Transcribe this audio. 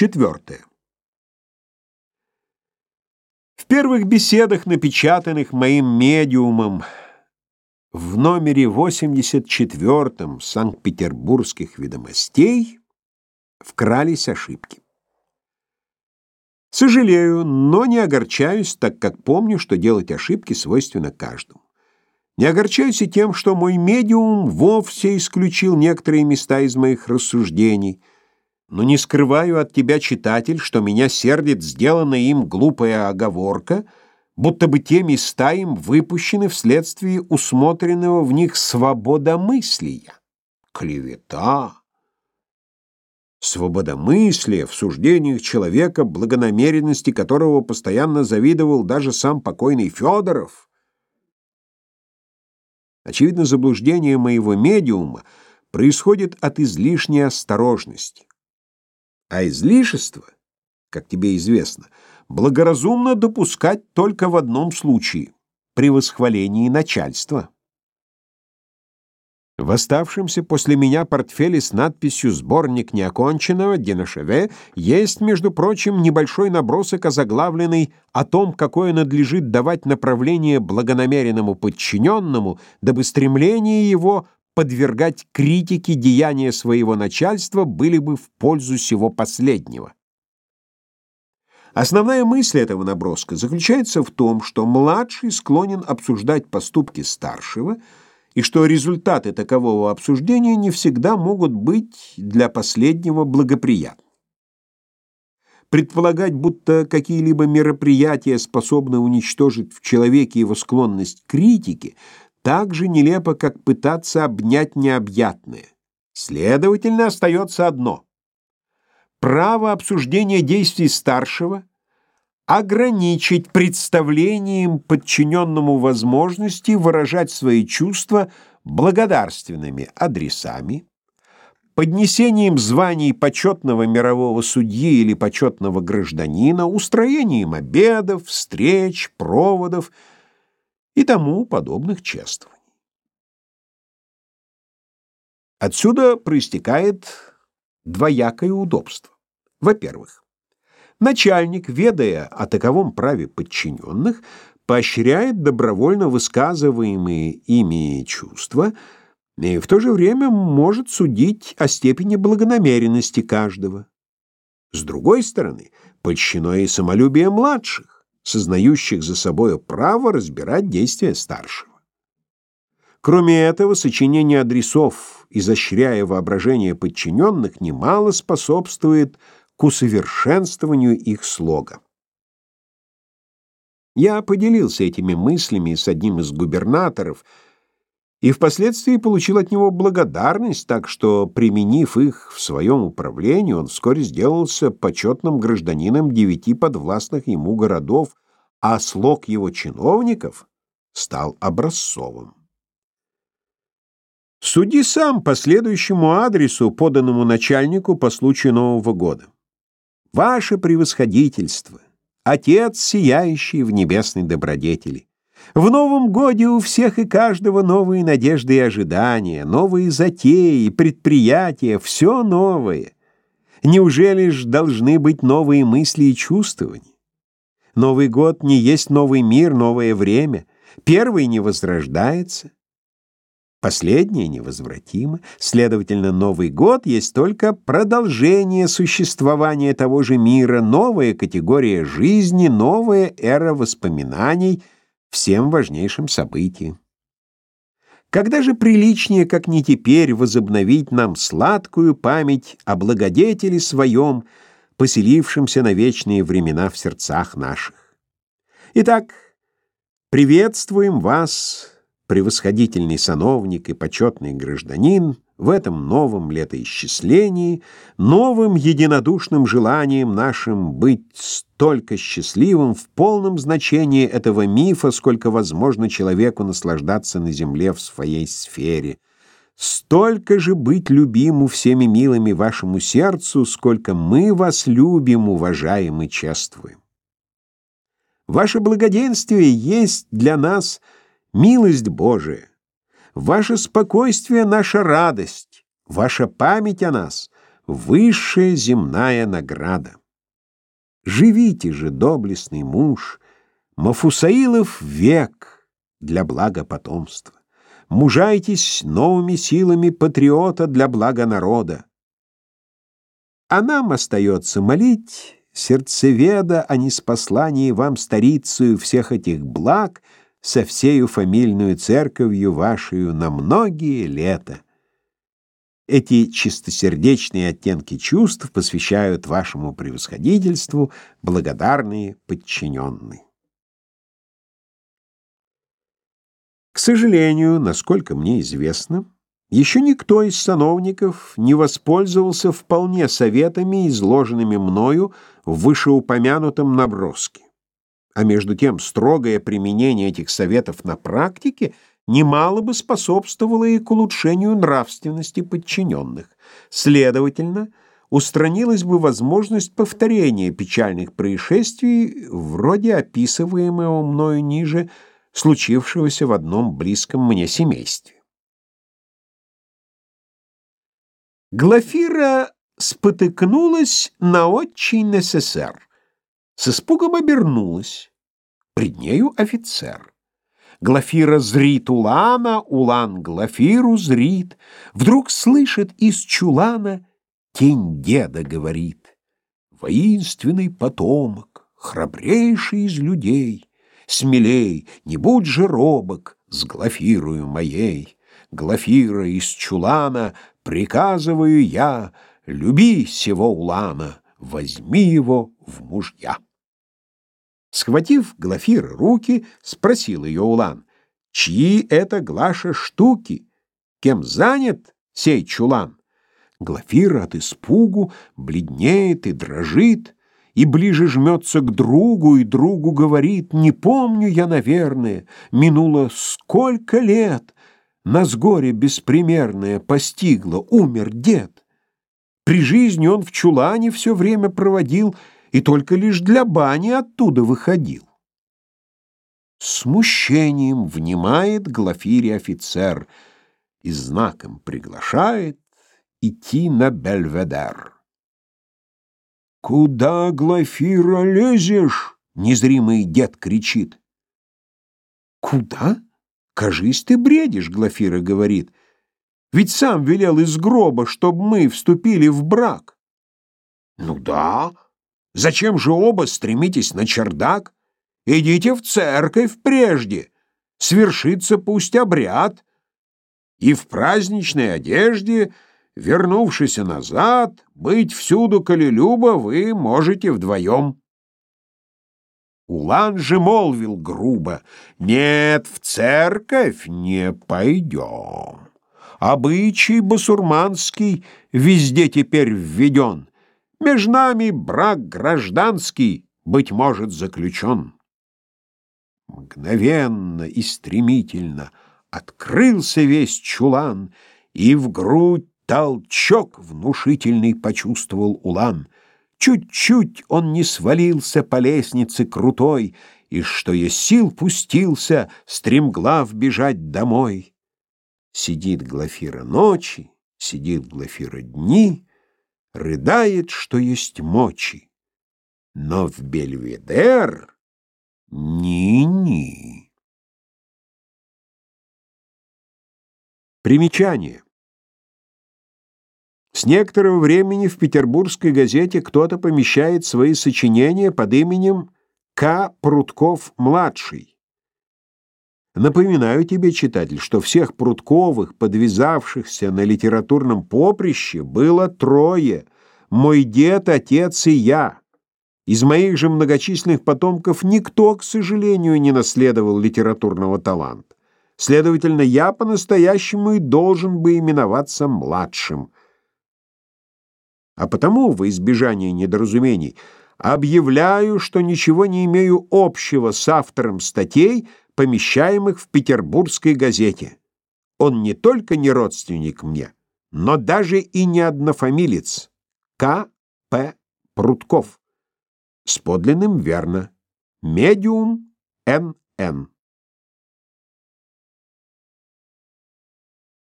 Четвертое. В первых беседах, напечатанных моим медиумом в номере 84 Санкт-Петербургских ведомостей, вкрались ошибки. Сожалею, но не огорчаюсь, так как помню, что делать ошибки свойственно каждому. Не огорчаюсь и тем, что мой медиум вовсе исключил некоторые места из моих рассуждений, но не скрываю от тебя, читатель, что меня сердит сделанная им глупая оговорка, будто бы те места им выпущены вследствие усмотренного в них свободомыслия. Клевета! Свободомыслие в суждениях человека, благонамеренности которого постоянно завидовал даже сам покойный Федоров. Очевидно, заблуждение моего медиума происходит от излишней осторожности. А излишество, как тебе известно, благоразумно допускать только в одном случае — при восхвалении начальства. В оставшемся после меня портфеле с надписью «Сборник неоконченного» Денашеве есть, между прочим, небольшой набросок, озаглавленный о том, какое надлежит давать направление благонамеренному подчиненному, дабы стремление его подвергать критике деяния своего начальства были бы в пользу всего последнего. Основная мысль этого наброска заключается в том, что младший склонен обсуждать поступки старшего – и что результаты такового обсуждения не всегда могут быть для последнего благоприятны. Предполагать, будто какие-либо мероприятия способны уничтожить в человеке его склонность к критике, так же нелепо, как пытаться обнять необъятное. Следовательно, остается одно. Право обсуждения действий старшего ограничить представлением подчиненному возможности выражать свои чувства благодарственными адресами, поднесением званий почетного мирового судьи или почетного гражданина, устроением обедов, встреч, проводов и тому подобных чествований. Отсюда проистекает двоякое удобство. Во-первых, Начальник, ведая о таковом праве подчиненных, поощряет добровольно высказываемые ими чувства и в то же время может судить о степени благонамеренности каждого. С другой стороны, польщено и самолюбие младших, сознающих за собой право разбирать действия старшего. Кроме этого, сочинение адресов, изощряя воображение подчиненных, немало способствует к усовершенствованию их слога. Я поделился этими мыслями с одним из губернаторов и впоследствии получил от него благодарность, так что, применив их в своем управлении, он вскоре сделался почетным гражданином девяти подвластных ему городов, а слог его чиновников стал образцовым. Суди сам по следующему адресу, поданному начальнику по случаю Нового года. Ваше превосходительство, Отец, сияющий в небесной добродетели. В Новом годе у всех и каждого новые надежды и ожидания, новые затеи, предприятия, все новое. Неужели ж должны быть новые мысли и чувствования? Новый год не есть новый мир, новое время. Первый не возрождается, Последнее невозвратимо, следовательно, Новый год есть только продолжение существования того же мира, новая категория жизни, новая эра воспоминаний всем важнейшим событиям. Когда же приличнее, как не теперь, возобновить нам сладкую память о благодетеле своем, поселившемся на вечные времена в сердцах наших? Итак, приветствуем вас, превосходительный сановник и почетный гражданин в этом новом летоисчислении, новым единодушным желанием нашим быть столько счастливым в полном значении этого мифа, сколько возможно человеку наслаждаться на земле в своей сфере, столько же быть любиму всеми милыми вашему сердцу, сколько мы вас любим, уважаем и чествуем. Ваше благоденствие есть для нас — милость Божия, ваше спокойствие — наша радость, ваша память о нас высшая земная награда. Живите же, доблестный муж, Мафусаилов век для блага потомства. Мужайтесь новыми силами патриота для блага народа. А нам остается молить сердцеведа о неспослании вам старицею всех этих благ со всею фамильную церковью вашею на многие лета. Эти чистосердечные оттенки чувств посвящают вашему превосходительству благодарные подчиненные. К сожалению, насколько мне известно, еще никто из сановников не воспользовался вполне советами, изложенными мною в вышеупомянутом наброске. А между тем строгое применение этих советов на практике немало бы способствовало и к улучшению нравственности подчиненных. Следовательно, устранилась бы возможность повторения печальных происшествий, вроде описываемого мною ниже, случившегося в одном близком мне семействе. Глафира спотыкнулась на очень НССР. С испугом обернулась. Пред нею офицер. Глафира зрит Улана, Улан Глафиру зрит. Вдруг слышит из чулана тень деда говорит. Воинственный потомок, храбрейший из людей, Смелей, не будь же робок с Глафирою моей. Глафира из чулана Приказываю я, люби сего улана, возьми его в мужья. Схватив Глафир руки, спросил ее Улан, чьи это, Глаша, штуки? Кем занят сей чулан? Глафира от испугу бледнеет и дрожит, и ближе жмется к другу, и другу говорит, «Не помню я, наверное, минуло сколько лет, нас горе беспримерное постигло, умер дед. При жизни он в чулане все время проводил и только лишь для бани оттуда выходил. Смущением внимает Глафире офицер и знаком приглашает идти на Бельведер. «Куда, Глафира, лезешь?» — незримый дед кричит. «Куда?» «Кажись, ты бредишь», — Глафира говорит. «Ведь сам велел из гроба, чтобы мы вступили в брак». «Ну да. Зачем же оба стремитесь на чердак? Идите в церковь прежде. Свершится пусть обряд. И в праздничной одежде, вернувшись назад, быть всюду, коли любо, вы можете вдвоем». Улан же молвил грубо, «Нет, в церковь не пойдем. Обычай басурманский везде теперь введен. Меж нами брак гражданский, быть может, заключен». Мгновенно и стремительно открылся весь чулан, и в грудь толчок внушительный почувствовал Улан — Чуть-чуть он не свалился по лестнице крутой, И, что есть сил, пустился, стремглав бежать домой. Сидит Глафира ночи, сидит Глафира дни, Рыдает, что есть мочи. Но в Бельведер ни-ни. Примечание. С некоторого времени в петербургской газете кто-то помещает свои сочинения под именем К. Прутков-младший. Напоминаю тебе, читатель, что всех Прутковых, подвязавшихся на литературном поприще, было трое — мой дед, отец и я. Из моих же многочисленных потомков никто, к сожалению, не наследовал литературного таланта. Следовательно, я по-настоящему и должен бы именоваться младшим — а потому, во избежание недоразумений, объявляю, что ничего не имею общего с автором статей, помещаемых в петербургской газете. Он не только не родственник мне, но даже и не однофамилец. К. П. Прутков. С подлинным верно. Медиум Н.Н.